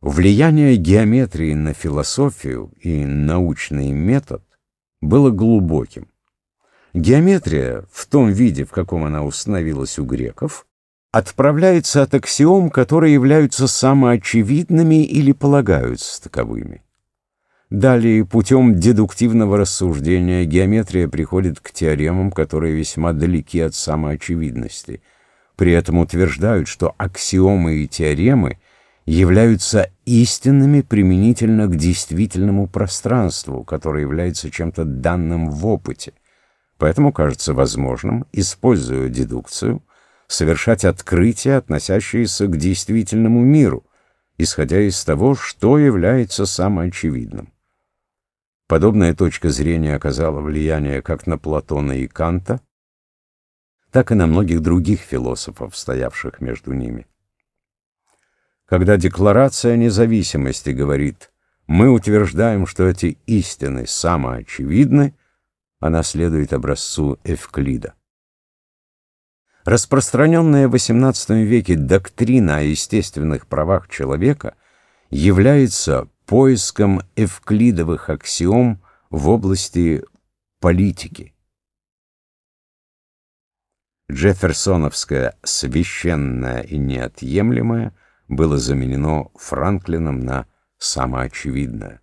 Влияние геометрии на философию и научный метод было глубоким. Геометрия, в том виде, в каком она установилась у греков, отправляется от аксиом, которые являются самоочевидными или полагаются таковыми. Далее, путем дедуктивного рассуждения, геометрия приходит к теоремам, которые весьма далеки от самоочевидности. При этом утверждают, что аксиомы и теоремы являются истинными применительно к действительному пространству, которое является чем-то данным в опыте. Поэтому кажется возможным, используя дедукцию, совершать открытия, относящиеся к действительному миру, исходя из того, что является самоочевидным. Подобная точка зрения оказала влияние как на Платона и Канта, так и на многих других философов, стоявших между ними. Когда Декларация независимости говорит «мы утверждаем, что эти истины самоочевидны», она следует образцу Эвклида. Распространенная в XVIII веке доктрина о естественных правах человека является поиском эвклидовых аксиом в области политики. Джефферсоновское «священное и неотъемлемое» было заменено Франклином на самоочевидное.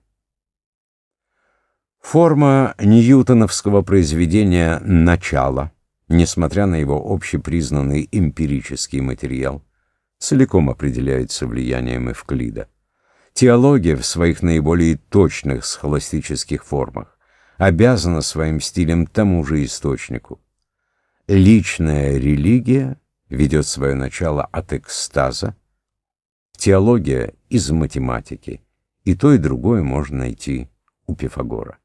Форма ньютоновского произведения «Начало», несмотря на его общепризнанный эмпирический материал, целиком определяется влиянием Эвклида. Теология в своих наиболее точных схоластических формах обязана своим стилем тому же источнику. Личная религия ведет свое начало от экстаза, теология из математики, и то и другое можно найти у Пифагора.